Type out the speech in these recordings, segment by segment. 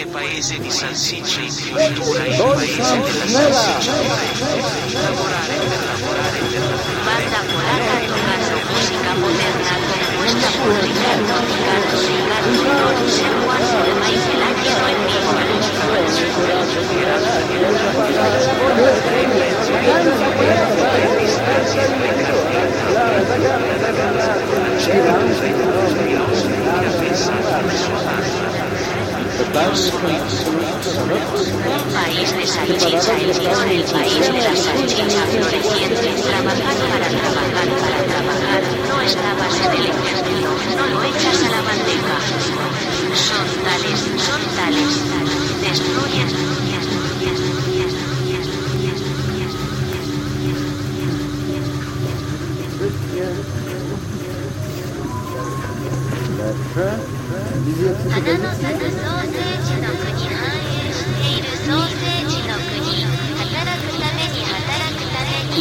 nel paese di salsiccia in fioritura, il paese della salsiccia in freddo, lavorare per lavorare per lavorare. fredda. Banda polacca tocando musica moderna con questa pubblicato di Carlos Ricardo Doris e Juan de Michael Angelo e Miguel. C'era un país de salchicha, el el país de la salchicha floreciente, trabajar para trabajar para trabajar, no estabas base no lo echas a la bandeja. Son tales, son tales,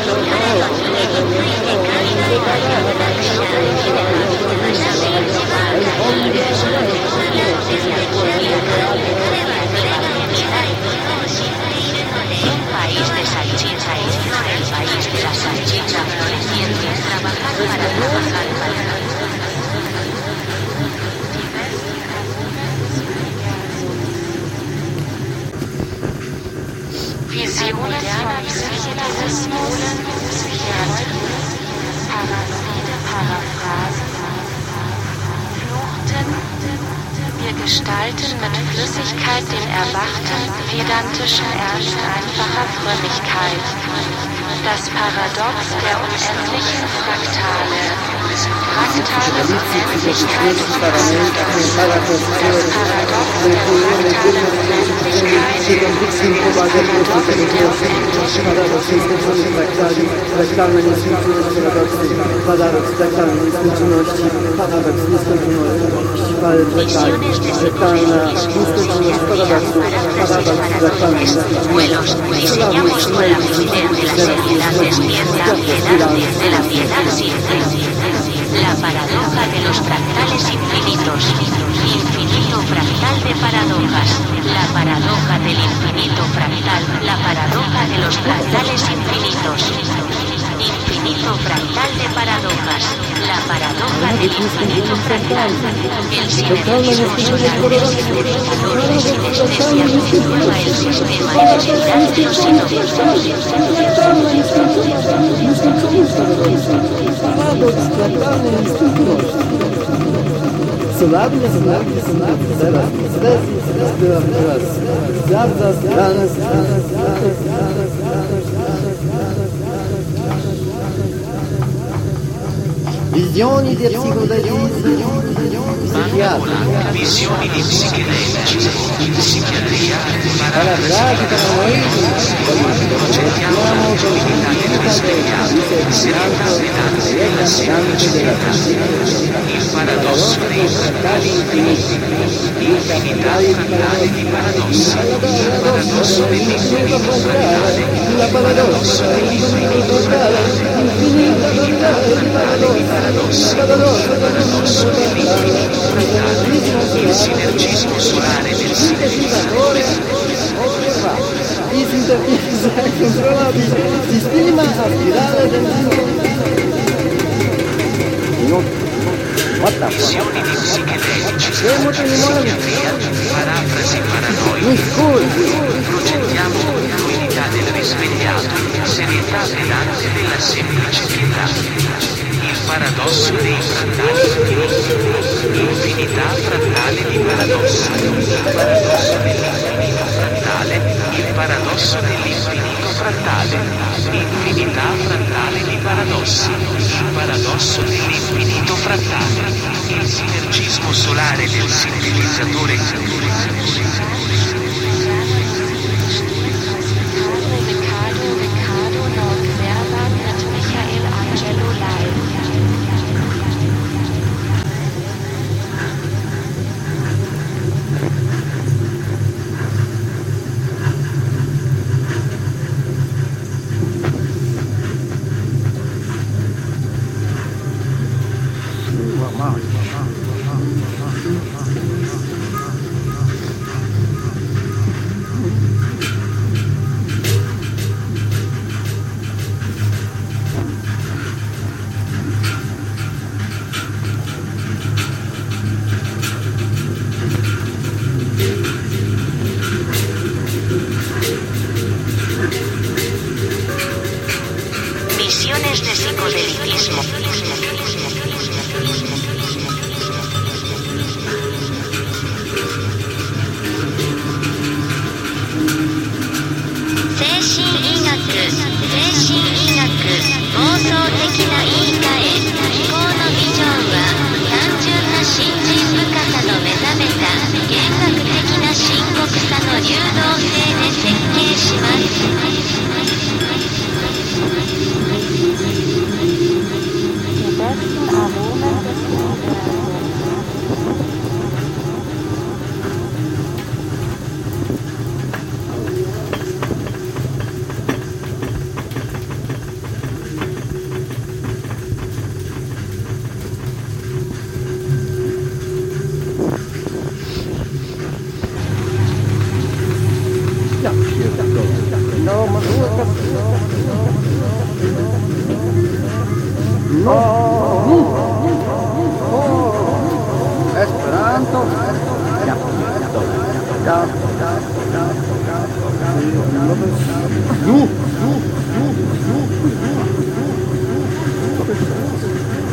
I'm not erfüllten mit Flüssigkeit den erwachten, pedantischen Ernst einfacher Frömmigkeit. Das Paradox der unendlichen Fraktale. Fraktale Unendlichkeit Das Paradox der fraktalen Unendlichkeit und Paradox der vuelos, diseñamos con la idea de la seriedad despierta, piedad de la piedad simple. La paradoja de los fractales infinitos, infinito fractal de paradojas, la paradoja del infinito fractal, la paradoja de los fractales infinitos, infinito fractal de paradojas la paradoja del infinito fractal, el de el los Visioni di psicodelici, visioni di di psichiatria, paralisi, santi della Tana, il paradosso dei frontali infiniti, l'infinità di frontali di paradossi, il paradosso dell'infinito frontale, il paradosso dell'infinito frontale, di paradossi, il paradosso dell'infinito frontale, il sinergismo solare del sinergismo i sintetizzare a spirale del mondo. Visioni di psichedelici, psichiatria, parafrasi paranoiche. Progettiamo l'umanità del risvegliato, serietà pedante della semplice pietà. Il paradosso dei frattali infiniti, l'infinità frattale di paradossi, il paradosso dell'infinito frattale, il paradosso dell'infinito frattale, l'infinità frattale di paradossi, il paradosso dell'infinito frattale, il sinergismo solare del sintetizzatore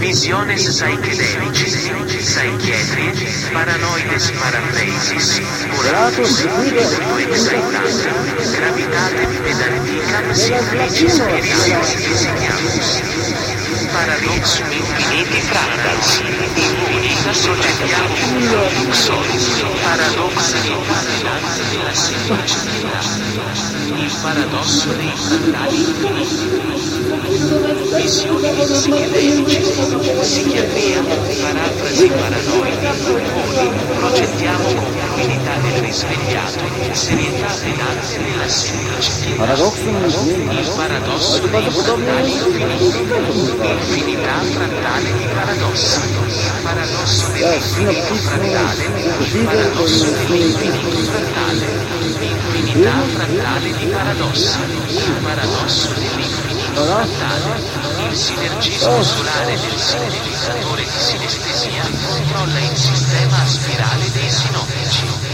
visiones sainquidentes, sainquietri, paranoides parapreisis, muratus, virtue saitata, gravitate pedantica, simplicis, spiritus, physicamus, paradoxum Infiniti Fradals, infinita società, lusso, paradosso di fratellanza della semplicità, il paradosso dei fratali infiniti, visioni psichedelici, psichiatria, parafrasi paranoidi, voli, progettiamo con fluidità del risvegliato, serietà pedante della semplicità, il paradosso dei fratali infiniti, infinità fratali fraternale e paradosso, paradosso dell'infinito fratale, paradosso dell'infinito fraternale, infinità fratale di paradosso, paradosso dell'infinito fratale, il sinergismo solare del sintetizzatore di sinestesia controlla il sistema spirale dei sinottici.